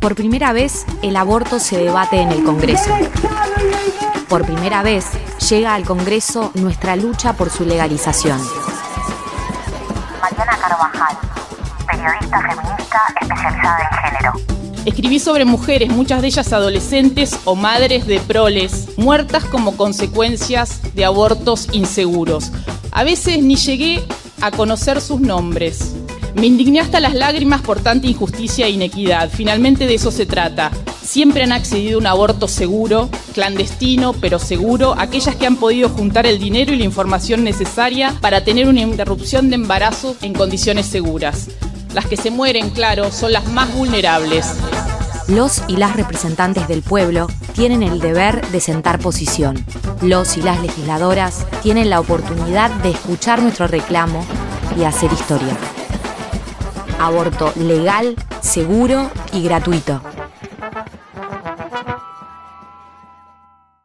Por primera vez, el aborto se debate en el Congreso. Por primera vez, llega al Congreso nuestra lucha por su legalización. Mariana Carvajal, periodista feminista especializada en género. Escribí sobre mujeres, muchas de ellas adolescentes o madres de proles, muertas como consecuencias de abortos inseguros. A veces ni llegué a conocer sus nombres. Me indigné hasta las lágrimas por tanta injusticia e inequidad. Finalmente de eso se trata. Siempre han accedido a un aborto seguro, clandestino, pero seguro, aquellas que han podido juntar el dinero y la información necesaria para tener una interrupción de embarazo en condiciones seguras. Las que se mueren, claro, son las más vulnerables. Los y las representantes del pueblo tienen el deber de sentar posición. Los y las legisladoras tienen la oportunidad de escuchar nuestro reclamo y hacer historia. Aborto legal, seguro y gratuito.